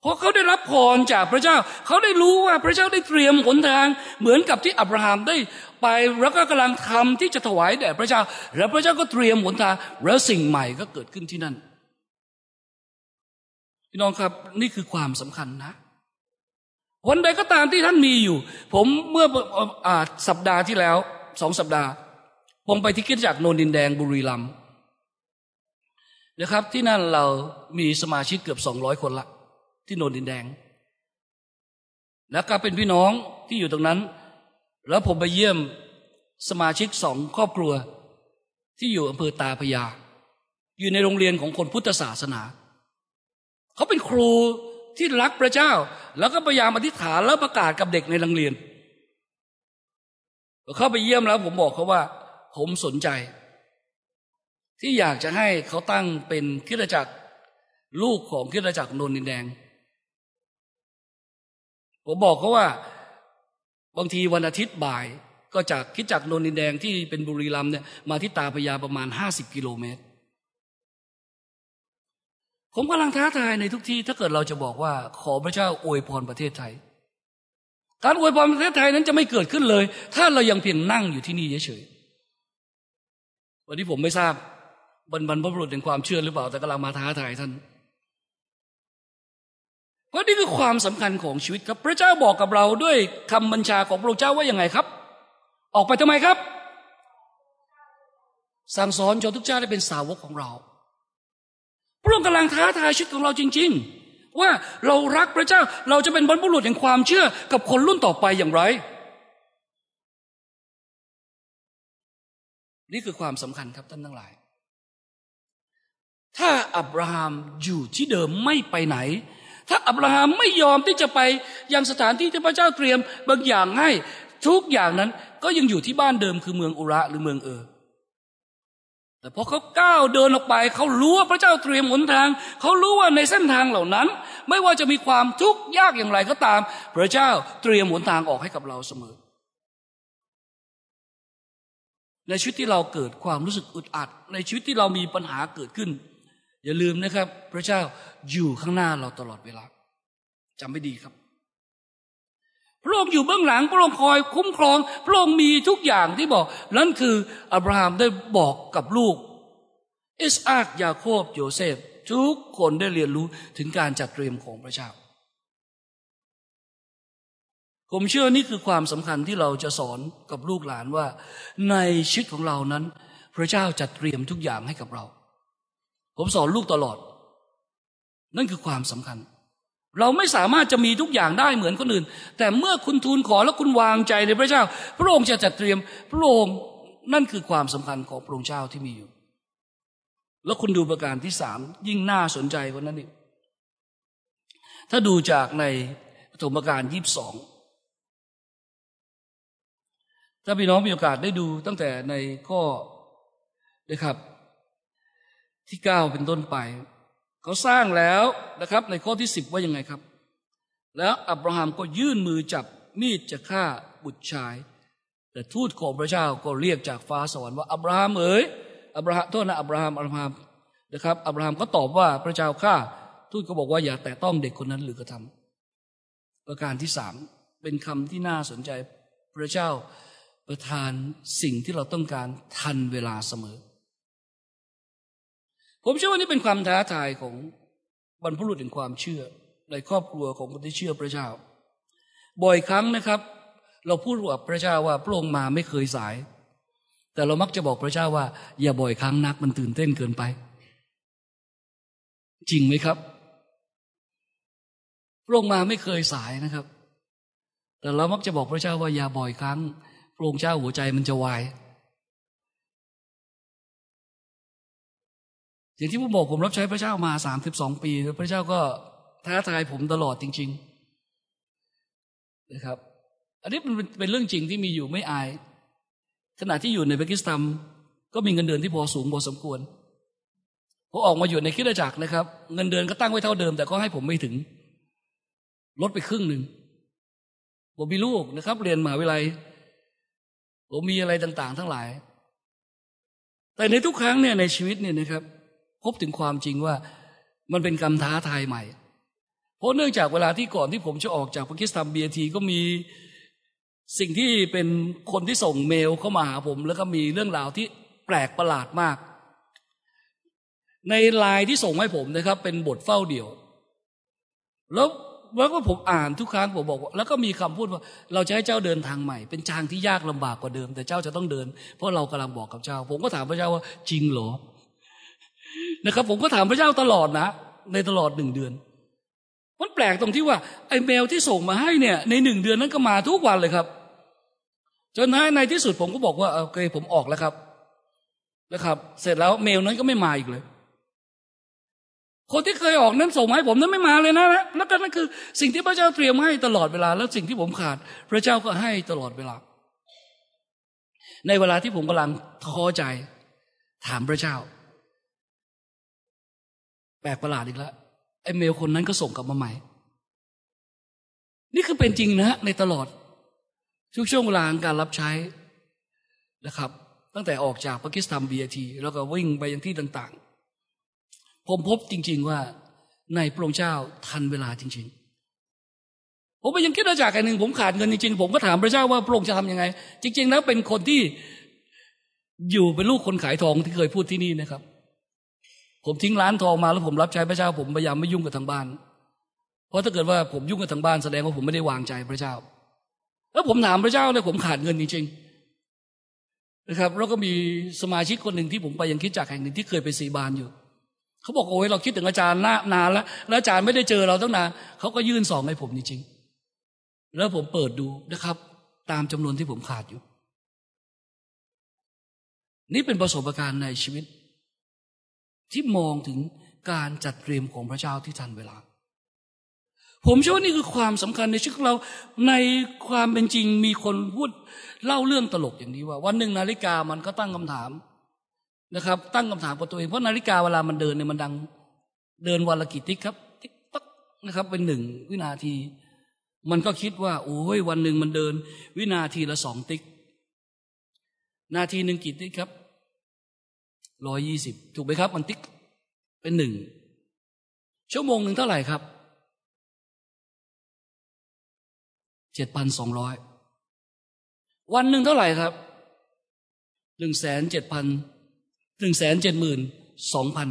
เพราะเขาได้รับพรจากพระเจ้า เขาได้รู้ว่าพระเจ้าได้เตรียมหนทาง เหมือนกับที่อับราฮัมได้ไปแล้วก็กำลังทำที่จะถวายแด่พระเจ้า แล้วพระเจ้าก็เตรียมหนทาง แล้วสิ่งใหม่ก็เกิดขึ้นที่นั่นพี่น้องครับนี่คือความสำคัญนะ วันใดก็ตามที่ท่านมีอยู่ ผมเมื่ออสัปดาห์ที่แล้วสองสัปดาห์ ผมไปที่คิดจากโนนดินแดงบุรีรัมย์นะครับ ที่นั่นเรามีสมาชิกเกือบสองร้อยคนละ ที่โนนดินแดง แล้วก็เป็นพี่น้องที่อยู่ตรงนั้น แล้วผมไปเยี่ยมสมาชิกสองครอบครัว ที่อยู่อำเภอตาพยา อยู่ในโรงเรียนของคนพุทธศาสนา เขาเป็นครู ที่รักพระเจ้า แล้วก็พยายามอธิษฐานแล้วประกาศกับเด็กในโรงเรียนเข้าไปเยี่ยมแล้ว ผมบอกเขาว่า ผมสนใจ ที่อยากจะให้เขาตั้งเป็นคิดจักรลูกของคิดจักรนนดินแดง ผมบอกเขาว่า บางทีวันอาทิตย์บ่าย ก็จากคิดจักรนนดินแดงที่เป็นบุรีรัมย์เนี่ยมาที่ตาพยาประมาณห้าสิบกิโลเมตร ผมกำลังท้าทายในทุกที่ ถ้าเกิดเราจะบอกว่า ขอพระเจ้าอวยพรประเทศไทย การอวยพรประเทศไทยนั้นจะไม่เกิดขึ้นเลย ถ้าเรายังเพียงนั่งอยู่ที่นี่เฉยๆวันนี้ผมไม่ทราบบรรพบุรุษแห่งความเชื่อหรือเปล่าแต่กำลังมาท้าทายท่าน เพราะนี่คือความสำคัญของชีวิตครับ พระเจ้าบอกกับเราด้วยคำบัญชาของพระเจ้าว่าอยังไงครับ ออกไปทำไมครับ สั่งสอนชนทุกชาติให้เป็นสาวกของเรา พระองค์กำลังท้าทายชีวิตของเราจริง ๆ ว่าเรารักพระเจ้าเราจะเป็นบรรพบุรุษแห่งความเชื่อกับคนรุ่นต่อไปอย่างไร นี่คือความสำคัญครับท่านทั้งหลาย ถ้าอับราฮัมอยู่ที่เดิมไม่ไปไหน ถ้าอับราฮัมไม่ยอมที่จะไปยังสถานที่ที่พระเจ้าเตรียมบางอย่างให้ทุกอย่างนั้นก็ยังอยู่ที่บ้านเดิมคือเมืองอุระหรือเมืองเออ แต่พอเขาก้าวเดินออกไป เขารู้ว่าพระเจ้าเตรียมหนทาง เขารู้ว่าในเส้นทางเหล่านั้น ไม่ว่าจะมีความทุกข์ยากอย่างไรก็ตาม พระเจ้าเตรียมหนทางออกให้กับเราเสมอ ในชีวิตที่เราเกิดความรู้สึกอึดอัด ในชีวิตที่เรามีปัญหาเกิดขึ้น อย่าลืมนะครับ พระเจ้าอยู่ข้างหน้าเราตลอดเวลาจำไม่ดีครับ พระองค์อยู่เบื้องหลังพระองค์คอยคุ้มครองพระองค์มีทุกอย่างที่บอก นั่นคืออับราฮัมได้บอกกับลูกอิสอักยาโคบโยเซฟ ทุกคนได้เรียนรู้ถึงการจัดเตรียมของพระเจ้า ผมเชื่อนี่คือความสำคัญที่เราจะสอนกับลูกหลานว่า ในชีวิตของเรานั้น พระเจ้าจัดเตรียมทุกอย่างให้กับเรา ผมสอนลูกตลอด นั่นคือความสำคัญ เราไม่สามารถจะมีทุกอย่างได้เหมือนคนอื่น แต่เมื่อคุณทูลขอแล้วคุณวางใจในพระเจ้า พระองค์จะจัดเตรียม พระองค์นั่นคือความสำคัญของพระองค์เจ้าที่มีอยู่ แล้วคุณดูประการที่สามยิ่งน่าสนใจกว่านั้นอีกถ้าดูจากในปฐมกาลยี่สิบสองถ้าพี่น้องมีโอกาสได้ดูตั้งแต่ในข้อนะครับ ที่เก้าเป็นต้นไป เขาสร้างแล้วนะครับ ในข้อที่สิบว่ายังไงครับ แล้วอับราฮัมก็ยื่นมือจับมีดจะฆ่าบุตรชาย แต่ทูตของพระเจ้าก็เรียกจากฟ้าสวรรค์ว่าอับราฮัมเอ๋ยอับราฮัมโทษนะอับราฮัมอับราฮัมนะครับอับราฮัมก็ตอบว่าพระเจ้าข้าทูตก็บอกว่าอย่าแตะต้องเด็กคนนั้นหรือกระทำประการที่สามเป็นคำที่น่าสนใจพระเจ้าประทานสิ่งที่เราต้องการทันเวลาเสมอ ผมเชื่อว่านี่เป็นความท้าทายของบรรพบุรุษแห่งความเชื่อ ในครอบครัวของคนที่เชื่อพระเจ้า บ่อยครั้งนะครับ เราพูดกับพระเจ้าว่าพระองค์มาไม่เคยสาย แต่เรามักจะบอกพระเจ้าว่า อย่าบ่อยครั้งนักมันตื่นเต้นเกินไป จริงไหมครับ พระองค์มาไม่เคยสายนะครับ แต่เรามักจะบอกพระเจ้าว่าอย่าบ่อยครั้งพระองค์เจ้าหัวใจมันจะวาย อย่างที่ผมบอกผมรับใช้พระเจ้ามาสามสิบสองปี พระเจ้าก็ท้าทายผมตลอดจริง ๆ นะครับ อันนี้เป็นเป็นเรื่องจริงที่มีอยู่ไม่อาย ขณะที่อยู่ในเบกิสตัมก็มีเงินเดือนที่พอสูงพอสมควรพอออกมาอยู่ในคิดจักรนะครับ เงินเดือนก็ตั้งไว้เท่าเดิม แต่ก็ให้ผมไม่ถึง ลดไปครึ่งหนึ่งผมมีลูกนะครับ เรียนมหาวิทยาลัยผมมีอะไรต่าง ๆ ทั้งหลาย แต่ในทุกครั้งเนี่ยในชีวิตเนี่ยนะครับ พบถึงความจริงว่ามันเป็นคำท้าทายใหม่ เพราะเนื่องจากเวลาที่ก่อนที่ผมจะออกจากปากีสถานเบียทีก็มีสิ่งที่เป็นคนที่ส่งเมลเข้ามาหาผม แล้วก็มีเรื่องราวที่แปลกประหลาดมาก ในไลน์ที่ส่งให้ผมนะครับ เป็นบทเฝ้าเดี่ยว แล้วแล้วก็ผมอ่านทุกครั้งผมบอก แล้วก็มีคำพูดว่า เราจะให้เจ้าเดินทางใหม่ เป็นทางที่ยากลำบากกว่าเดิม แต่เจ้าจะต้องเดิน เพราะเรากำลังบอกกับเจ้า ผมก็ถามพระเจ้าว่าจริงเหรอ นะครับ ผมก็ถามพระเจ้าตลอดนะ ในตลอดหนึ่งเดือน มันแปลกตรงที่ว่าไอ้เมลที่ส่งมาให้เนี่ย ในหนึ่งเดือนนั้นก็มาทุกวันเลยครับ จนในที่สุดผมก็บอกว่าโอเคผมออกแล้วครับนะครับ เสร็จแล้วเมลนั้นก็ไม่มาอีกเลย คนที่เคยออกนั้นส่งมาให้ผมนั้นไม่มาเลยนะแล้วก็นั่นคือ สิ่งที่พระเจ้าเตรียมให้ตลอดเวลา แล้วสิ่งที่ผมขาด พระเจ้าก็ให้ตลอดเวลา ในเวลาที่ผมกำลังท้อใจ ถามพระเจ้า ปลกประหลาดอีกแล้วไอ้เมลคนนั้นก็ส่งกลับมาใหม่ นี่คือเป็นจริงนะฮะในตลอดทุกช่วงเวลาการรับใช้นะครับ ตั้งแต่ออกจากปากีสถานบีทีแล้วก็วิ่งไปยังที่ต่าง ๆ ผมพบจริง ๆว่าในพระองค์เจ้าทันเวลาจริง ๆ ผมไปยังคิดอาจากอันหนึ่งผมขาดเงินจริงๆ ผมก็ถามพระเจ้าว่าพระองค์จะทำยังไง จริง ๆ แล้วเป็นคนที่อยู่เป็นลูกคนขายทองที่เคยพูดที่นี่นะครับ ผมทิ้งร้านทองมาแล้วผมรับใช้พระเจ้า ผมพยายามไม่ยุ่งกับทางบ้าน เพราะถ้าเกิดว่าผมยุ่งกับทางบ้านแสดงว่าผมไม่ได้วางใจพระเจ้า แล้วผมถามพระเจ้าเลยผมขาดเงินจริงๆนะครับ แล้วก็มีสมาชิกคนหนึ่งที่ผมไปยังคิดจากแห่งหนึ่งที่เคยไปสีบานอยู่เขาบอกโอ้ยเราคิดถึงอาจารย์นานแล้วแล้วอาจารย์ไม่ได้เจอเราตั้งนานเขาก็ยื่นสองให้ผมจริงๆแล้วผมเปิดดูนะครับ ตามจำนวนที่ผมขาดอยู่ นี่เป็นประสบการณ์ในชีวิต ที่มองถึงการจัดเตรียมของพระเจ้าที่ทันเวลา ผมเชื่อว่านี่คือความสำคัญในชีวิตเราในความเป็นจริงมีคนพูดเล่าเรื่องตลกอย่างนี้ว่า วันหนึ่งนาฬิกามันก็ตั้งคำถามนะครับ ตั้งคำถามกับตัวเองเพราะนาฬิกาเวลามันเดินเนี่ยมันดัง เดินวันละกี่ติ๊กครับติ๊กตักนะครับ เป็นหนึ่งวินาที มันก็คิดว่า โอ้ยวันหนึ่งมันเดิน วินาทีละสองติ๊ก นาทีหนึ่งกี่ติ๊กครับ ร้อยยี่สิบถูกไหมครับ มันติ๊กเป็นหนึ่งชั่วโมงหนึ่งเท่าไหร่ครับเจ็ดพันสองร้อยวันหนึ่งเท่าไหร่ครับหนึ่งแสนเจ็ดพันหนึ่งแสนเจ็ดหมื่นสองพัน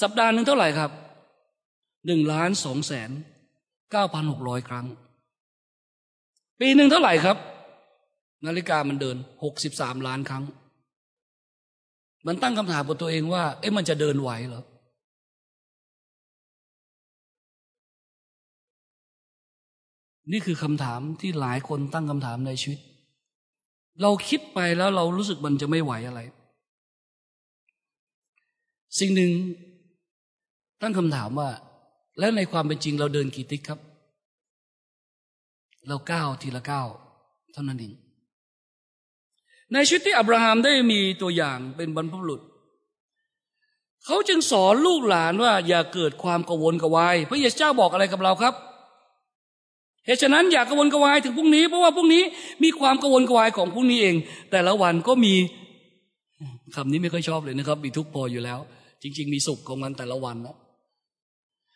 สัปดาห์หนึ่งเท่าไหร่ครับหนึ่งล้านสองแสนเก้าพันหกร้อยครั้ง ปีหนึ่งเท่าไหร่ครับ นาฬิกามันเดินหกสิบสามล้านครั้ง มันตั้งคำถามกับตัวเองว่า เอ๊ะมันจะเดินไหวเหรอนี่คือคำถามที่หลายคนตั้งคำถามในชีวิต เราคิดไปแล้วเรารู้สึกมันจะไม่ไหวอะไร สิ่งหนึ่งตั้งคำถามว่า แล้วในความเป็นจริงเราเดินกี่ติ๊กครับ เราก้าวทีละก้าวเท่านั้นเอง ในชีวิตที่อับราฮัมได้มีตัวอย่างเป็นบรรพบุรุษเขาจึงสอนลูกหลานว่า อย่าเกิดความกังวลกวายพระเยซูเจ้าบอกอะไรกับเราครับเหตุฉะนั้นอย่ากังวลกวายถึงพรุ่งนี้ เพราะว่าพรุ่งนี้มีความกังวลกวายของพรุ่งนี้เอง แต่ละวันก็มีคำนี้ไม่ค่อยชอบเลยนะครับ มีทุกพออยู่แล้ว จริง ๆ มีสุขของมันแต่ละวันนะ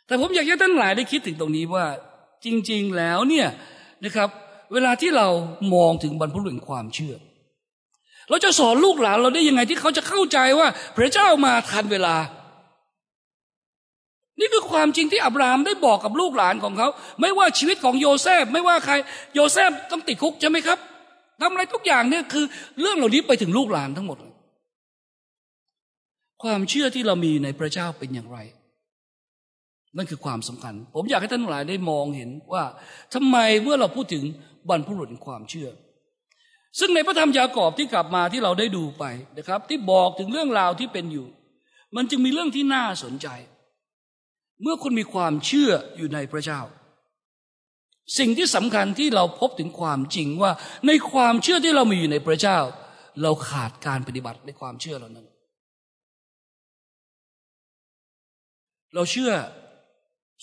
แต่ผมอยากให้ท่านหลายได้คิดถึงตรงนี้ว่า จริง ๆ แล้วเนี่ยนะครับ เวลาที่เรามองถึงบรรพบุรุษความเชื่อ เราจะสอนลูกหลานเราได้ยังไงที่เขาจะเข้าใจว่า พระเจ้ามาทันเวลา นี่คือความจริงที่อับราฮัมได้บอกกับลูกหลานของเขา ไม่ว่าชีวิตของโยเซฟ ไม่ว่าใคร โยเซฟต้องติดคุกใช่ไหมครับทำอะไรทุกอย่างเนี่ยคือ เรื่องเหล่านี้ไปถึงลูกหลานทั้งหมด ความเชื่อที่เรามีในพระเจ้าเป็นอย่างไร นั่นคือความสำคัญ ผมอยากให้ท่านหลายได้มองเห็นว่าทำไมเมื่อเราพูดถึงบรรพุรุษความเชื่อ ซึ่งในพระธรรมยากอบที่กลับมาที่เราได้ดูไปนะครับ ที่บอกถึงเรื่องราวที่เป็นอยู่ มันจึงมีเรื่องที่น่าสนใจ เมื่อคุณมีความเชื่ออยู่ในพระเจ้า สิ่งที่สำคัญที่เราพบถึงความจริงว่า ในความเชื่อที่เรามีอยู่ในพระเจ้า เราขาดการปฏิบัติในความเชื่อเหล่านั้น เราเชื่อ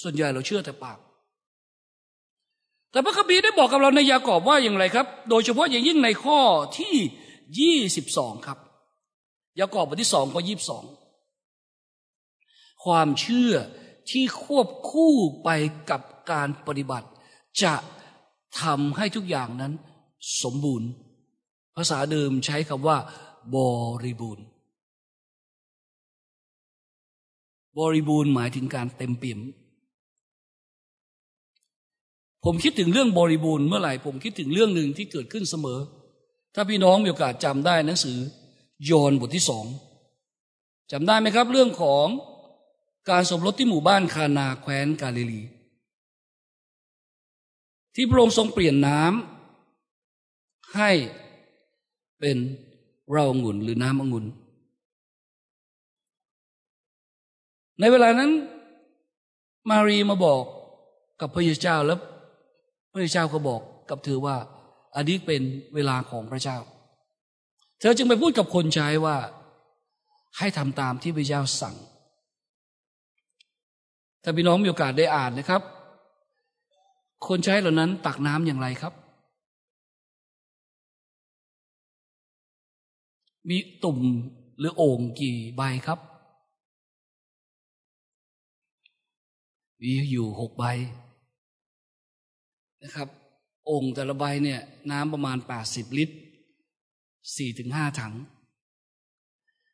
ส่วนใหญ่เราเชื่อแต่ปาก แต่พระคัมภีร์ได้บอกกับเราในยากอบว่าอย่างไรครับ โดยเฉพาะอย่างยิ่งในข้อที่ยี่สิบสองครับ ยากอบบทที่สองข้อยี่สิบสองความเชื่อที่ควบคู่ไปกับการปฏิบัติ จะทำให้ทุกอย่างนั้นสมบูรณ์ ภาษาเดิมใช้คำว่า บริบูรณ์ บริบูรณ์หมายถึงการเต็มเปี่ยม ผมคิดถึงเรื่องบริบูรณ์เมื่อไหร่ ผมคิดถึงเรื่องหนึ่งที่เกิดขึ้นเสมอ ถ้าพี่น้องมีโอกาสจำได้หนังสือ โยนบทที่สองจำได้ไหมครับ เรื่องของการสมรสที่หมู่บ้านคานาแคว้นกาลิลี ที่พระองค์ทรงเปลี่ยนน้ำให้เป็นเราองุ่นหรือน้ำองุ่นในเวลานั้น มารีมาบอกกับพระเยซูเจ้าแล้ว พระเจ้าก็บอกกับเธอว่า อันนี้เป็นเวลาของพระเจ้า เธอจึงไปพูดกับคนใช้ว่า ให้ทำตามที่พระเจ้าสั่ง ถ้าพี่น้องมีโอกาสได้อ่านนะครับ คนใช้เหล่านั้นตักน้ำอย่างไรครับ มีตุ่มหรือโอ่งกี่ใบครับมีอยู่หกใบ นะครับโอ่งแต่ละใบเนี่ย น้ำประมาณแปดสิบลิตรสี่ถึงห้าถัง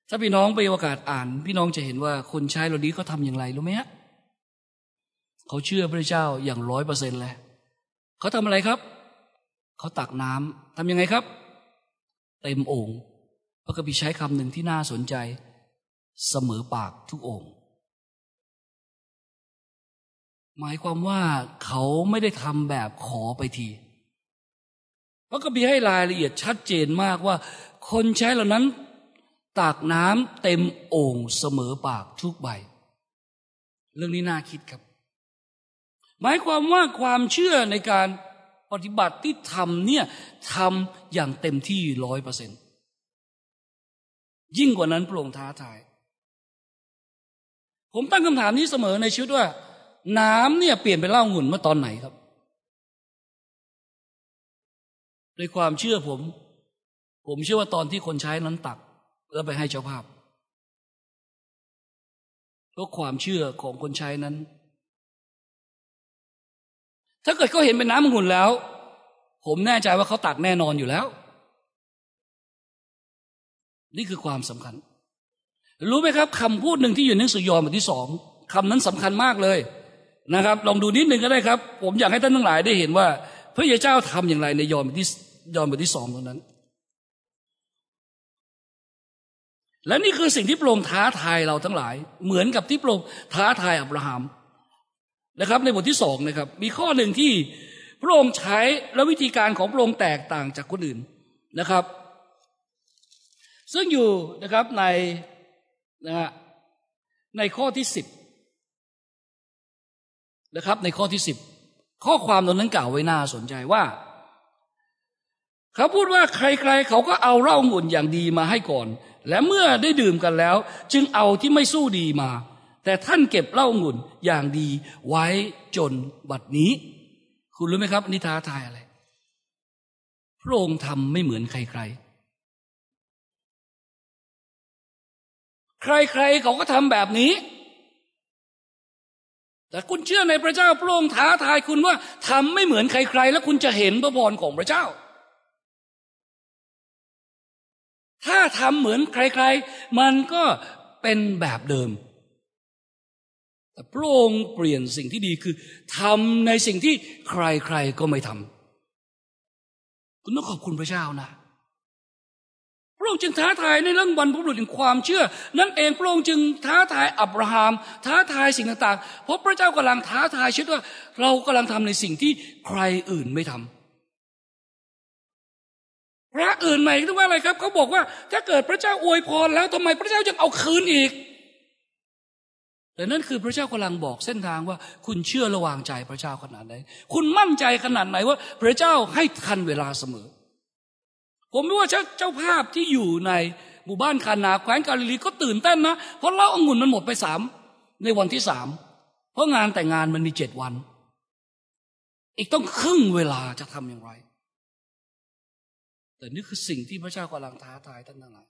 ถ้าพี่น้องไปโอกาสอ่าน พี่น้องจะเห็นว่าคนใช้เหล่านี้เขาทำอย่างไรรู้ไหมฮะเขาเชื่อพระเจ้าอย่างร้อยเปอร์เซ็นต์เลยเขาทำอะไรครับ เขาตักน้ำทำยังไงครับ เต็มโอ่งพระกบีใช้คำหนึ่งที่น่าสนใจ เสมอปากทุกโอ่ง หมายความว่าเขาไม่ได้ทำแบบขอไปทีพระกบีให้รายละเอียดชัดเจนมากว่า คนใช้เหล่านั้นตากน้ำเต็มโอ่งเสมอปากทุกใบ เรื่องนี้น่าคิดครับ หมายความว่าความเชื่อในการปฏิบัติที่ทำเนี่ยทำอย่างเต็มที่ร้อยเปอร์เซ็นยิ่งกว่านั้นโปร่งท้าทาย ผมตั้งคำถามนี้เสมอในชีวิตว่า น้ำเนี่ยเปลี่ยนเป็นเหล้าหงุ่นเมื่อตอนไหนครับในความเชื่อผม ผมเชื่อว่าตอนที่คนใช้นั้นตัก แล้วไปให้เจ้าภาพเพราะความเชื่อของคนใช้นั้น ถ้าเกิดเขาเห็นเป็นน้ำองุ่นแล้ว ผมแน่ใจว่าเขาตักแน่นอนอยู่แล้ว นี่คือความสำคัญ รู้ไหมครับคำพูดหนึ่งที่อยู่ในหนังสือยอห์นบทที่สองคำนั้นสำคัญมากเลย นะครับ ลองดูนิดหนึ่งก็ได้ครับ ผมอยากให้ท่านทั้งหลายได้เห็นว่า พระเยซูเจ้าทำอย่างไรในยอห์นบทที่ยอห์นบทที่สองตรงนั้น และนี่คือสิ่งที่พระองค์ท้าทายเราทั้งหลาย เหมือนกับที่พระองค์ท้าทายอับราฮัมนะครับ ในบทที่สองนะครับ มีข้อหนึ่งที่พระองค์ใช้และวิธีการของพระองค์แตกต่างจากคนอื่นนะครับ ซึ่งอยู่นะครับในนะฮะในข้อที่สิบ นะครับ ในข้อที่สิบข้อความตรงนั้นกล่าวไว้น่าสนใจว่า เขาพูดว่าใครๆ เขาก็เอาเหล้าองุ่นอย่างดีมาให้ก่อน และเมื่อได้ดื่มกันแล้ว จึงเอาที่ไม่สู้ดีมา แต่ท่านเก็บเหล้าองุ่นอย่างดีไว้จนบัดนี้ คุณรู้ไหมครับนิทาทายอะไร พระองค์ทำไม่เหมือนใครๆใครๆเขาก็ทำแบบนี้ แต่คุณเชื่อในพระเจ้าพระองค์ท้าทายคุณว่าทำไม่เหมือนใครๆ แล้วคุณจะเห็นพระพรของพระเจ้า ถ้าทำเหมือนใครๆ มันก็เป็นแบบเดิม แต่พระองค์เปลี่ยนสิ่งที่ดีคือทำในสิ่งที่ใครๆก็ไม่ทำคุณต้องขอบคุณพระเจ้านะ ระองค์จึงท้าทายในเรื่องบรรพบุรุษแห่งความเชื่อ นั่นเองพระองค์จึงท้าทายอับราฮัมท้าทายสิ่งต่างๆ เพราะพระเจ้ากำลังท้าทายชีวิตว่า เรากำลังทำในสิ่งที่ใครอื่นไม่ทำพระอื่นใหม่ต้องว่าอะไรครับเขาบอกว่า ถ้าเกิดพระเจ้าอวยพรแล้วทำไมพระเจ้ายังเอาคืนอีกแต่นั่นคือพระเจ้ากำลังบอกเส้นทางว่า คุณเชื่อระวางใจพระเจ้าขนาดไหนคุณมั่นใจขนาดไหนว่า พระเจ้าให้ทันเวลาเสมอ ผมไม่ว่าเจ้าภาพที่อยู่ในหมู่บ้านคานาแคว้นกาลิลีก็ตื่นเต้นนะ เพราะเล่าองุ่นมันหมดไปสามในวันที่สามเพราะงานแต่งงานมันมีเจ็ดวัน อีกต้องครึ่งเวลาจะทำอย่างไร แต่นี่คือสิ่งที่พระเจ้ากำลังท้าทายท่านทั้งหลาย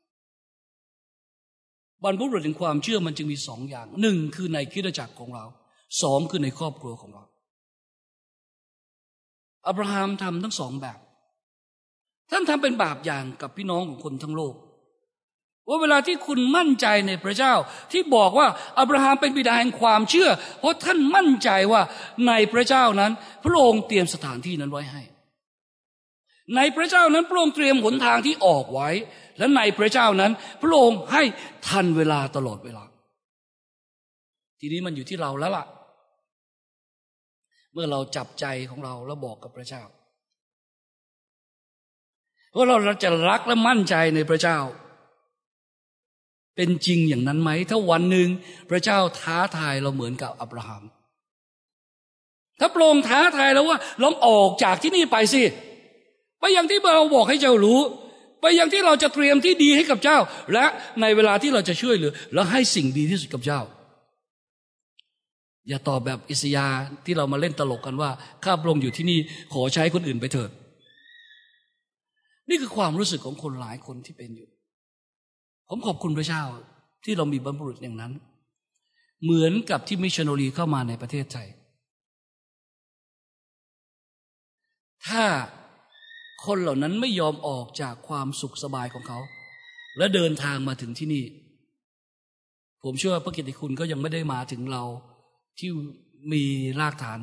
บรรพบุรุษแห่งความเชื่อมันจึงมีสองอย่างหนึ่งคือในคิดจักรของเราสองคือในครอบครัวของเราอับราฮัมทำทั้งสองแบบ ท่านทำเป็นบาปอย่างกับพี่น้องของคนทั้งโลก ว่าเวลาที่คุณมั่นใจในพระเจ้าที่บอกว่าอับราฮัมเป็นบิดาแห่งความเชื่อ เพราะท่านมั่นใจว่าในพระเจ้านั้น พระองค์เตรียมสถานที่นั้นไว้ให้ ในพระเจ้านั้นพระองค์เตรียมหนทางที่ออกไว้ และในพระเจ้านั้น พระองค์ให้ทันเวลาตลอดเวลา ทีนี้มันอยู่ที่เราแล้วล่ะ เมื่อเราจับใจของเราแล้วบอกกับพระเจ้า ว่าะเราจะรักและมั่นใจในพระเจ้า เป็นจริงอย่างนั้นไหม ถ้าวันหนึ่งพระเจ้าท้าทายเราเหมือนกับอับราฮัม ถ้าโปรงท้าทายแล้วว่าลองออกจากที่นี่ไปสิ ไปอย่างที่เราบอกให้เจ้ารู้ ไปอย่างที่เราจะเตรียมที่ดีให้กับเจ้า และในเวลาที่เราจะช่วยเหลือ แล้วให้สิ่งดีที่สุดกับเจ้าอย่าตอบแบบอิสยาที่เรามาเล่นตลกกันว่า ข้าพระองค์อยู่ที่นี่ขอใช้คนอื่นไปเถิด นี่คือความรู้สึกของคนหลายคนที่เป็นอยู่ ผมขอบคุณพระเจ้าที่เรามีบรรพบุรุษอย่างนั้น เหมือนกับที่มิชชันนารีเข้ามาในประเทศไทย ถ้าคนเหล่านั้นไม่ยอมออกจากความสุขสบายของเขา และเดินทางมาถึงที่นี่ ผมเชื่อว่าพระกิตติคุณก็ยังไม่ได้มาถึงเราที่มีรากฐาน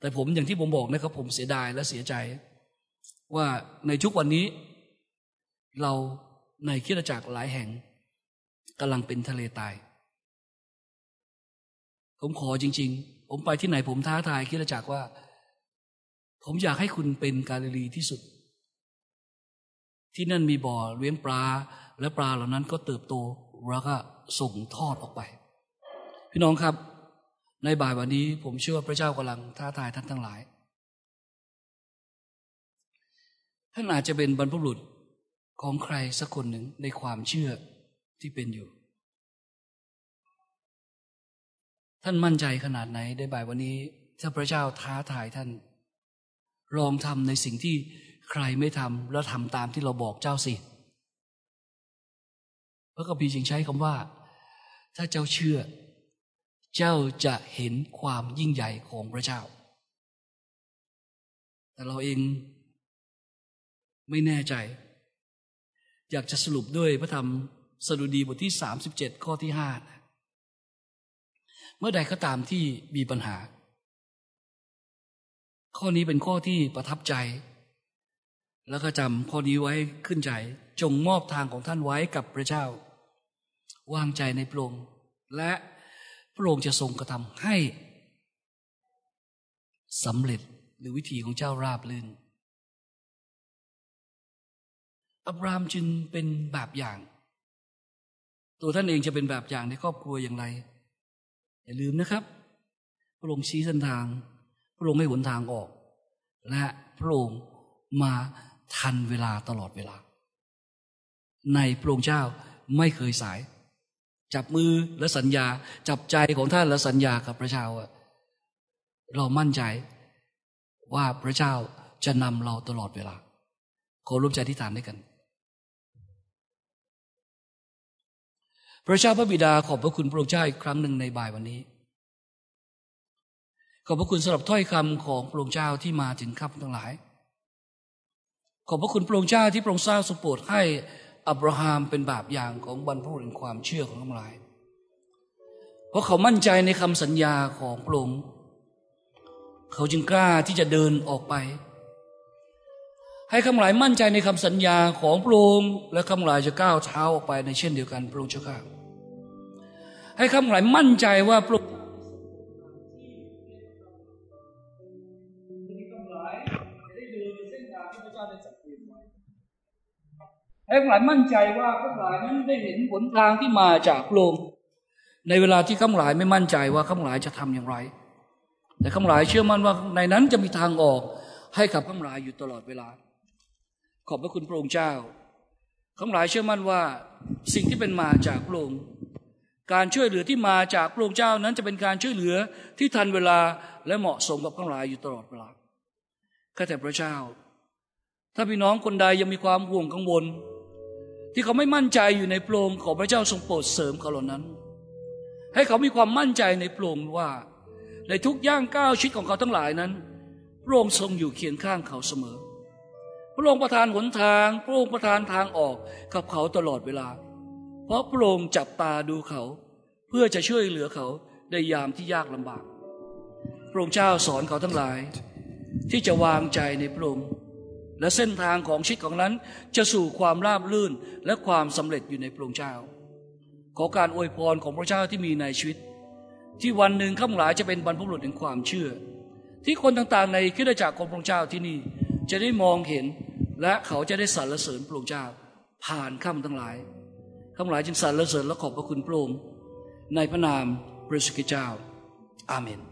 แต่ผมอย่างที่ผมบอกนะครับผมเสียดายและเสียใจ ว่าในทุกวันนี้ เราในคิดจักรหลายแห่งกำลังเป็นทะเลตาย ผมขอจริง ๆ ผมไปที่ไหนผมท้าทายคิดจักรว่า ผมอยากให้คุณเป็นกาลิลีที่สุด ที่นั่นมีบ่อเลี้ยงปลา และปลาเหล่านั้นก็เติบโตแล้วก็ส่งทอดออกไป พี่น้องครับ ในบ่ายวันนี้ผมเชื่อว่าพระเจ้ากำลังท้าทายท่านทั้งหลาย ท่านอาจจะเป็นบรรพบุรุษของใครสักคนหนึ่งในความเชื่อที่เป็นอยู่ ท่านมั่นใจขนาดไหนในบ่ายวันนี้ ถ้าพระเจ้าท้าทายท่าน ลองทำในสิ่งที่ใครไม่ทำแล้วทำตามที่เราบอกเจ้าสิพระคัมภีร์จึงใช้คำว่า ถ้าเจ้าเชื่อ เจ้าจะเห็นความยิ่งใหญ่ของพระเจ้า แต่เราเอง ไม่แน่ใจ อยากจะสรุปด้วยพระธรรมสดุดีบทที่สามสิบเจ็ดข้อที่ห้าเมื่อใดก็ตามที่มีปัญหา ข้อนี้เป็นข้อที่ประทับใจ แล้วก็จำข้อนี้ไว้ขึ้นใจ จงมอบทางของท่านไว้กับพระเจ้า วางใจในพระองค์และพระองค์จะทรงกระทำให้สำเร็จหรือวิธีของเจ้าราบลื่น อับรามจึงเป็นแบบอย่าง ตัวท่านเองจะเป็นแบบอย่างในครอบครัวอย่างไร อย่าลืมนะครับ พระองค์ชี้เส้นทาง พระองค์ให้หนทางออก และพระองค์มาทันเวลาตลอดเวลา ในพระองค์เจ้าไม่เคยสาย จับมือและสัญญา จับใจของท่านและสัญญากับพระเจ้าเรามั่นใจว่าพระเจ้าจะนำเราตลอดเวลาขอร่วมใจที่ฐานด้วยกัน พระเจ้าพระบิดาขอบพระคุณพระองค์เจ้าอีกครั้งหนึ่งในบ่ายวันนี้ ขอบพระคุณสำหรับถ้อยคำของพระองค์เจ้าที่มาถึงข้าพทั้งหลาย ขอบพระคุณพระองค์เจ้าที่พระองค์สร้างสมโปรดให้อับราฮัมเป็นแบบอย่างของบรรพบุรุษความเชื่อของทั้งหลาย เพราะเขามั่นใจในคำสัญญาของพระองค์เขาจึงกล้าที่จะเดินออกไป ให้คำหลายมั่นใจในคำสัญญาของพระองค์และคำหลายจะก้าวเท้าออกไปในเช่นเดียวกันพระองค์เจ้าข้าให้คำหลายมั่นใจว่าพระองค์ให้ทั้งหลายมั่นใจว่าทั้งหลายนั้นได้เห็นผลทางที่มาจากพระองค์ในเวลาที่ข้าหลายไม่มั่นใจว่าข้าหลายจะทำอย่างไร แต่ข้าหลายเชื่อมั่นว่าในนั้นจะมีทางออกให้กับข้าหลายอยู่ตลอดเวลา ขอบพระคุณพระองค์เจ้าข้าหลายเชื่อมั่นว่าสิ่งที่เป็นมาจากพระองค์การช่วยเหลือที่มาจากพระองค์เจ้านั้นจะเป็นการช่วยเหลือที่ทันเวลาและเหมาะสมกับข้าหลายอยู่ตลอดเวลาข้าแต่พระเจ้า ถ้าพี่น้องคนใดยังมีความห่วงกังวล ที่เขาไม่มั่นใจอยู่ในโปรงค์ขอพระเจ้าทรงโปรดเสริมเขาเหล่านั้น ให้เขามีความมั่นใจในโปรงค์ว่า ในทุกย่างก้าวชีวิตของเขาทั้งหลายนั้นพระองค์ทรงอยู่เคียงข้างเขาเสมอ พระองค์ประทานหนทาง พระองค์ประทานทางออกกับเขาตลอดเวลา เพราะพระองค์จับตาดูเขา เพื่อจะช่วยเหลือเขาในยามที่ยากลำบาก พระองค์เจ้าสอนเขาทั้งหลาย ที่จะวางใจในพระองค์และเส้นทางของชีวิตของนั้นจะสู่ความราบรื่นและความสำเร็จอยู่ในพระองค์เจ้า ขอการอวยพรของพระเจ้าที่มีในชีวิต ที่วันหนึ่งข้าพหลายจะเป็นบรรพบุรุษแห่งความเชื่อ ที่คนต่างๆในคริสตจักรของพระเจ้าที่นี่ จะได้มองเห็น และเขาจะได้สรรเสริญพระองค์เจ้า ผ่านข้ามทั้งหลายข้าพหลายจึงสรรเสริญและขอบพระคุณพระองค์ในพระนามพระสุกิเจ้า อาเมน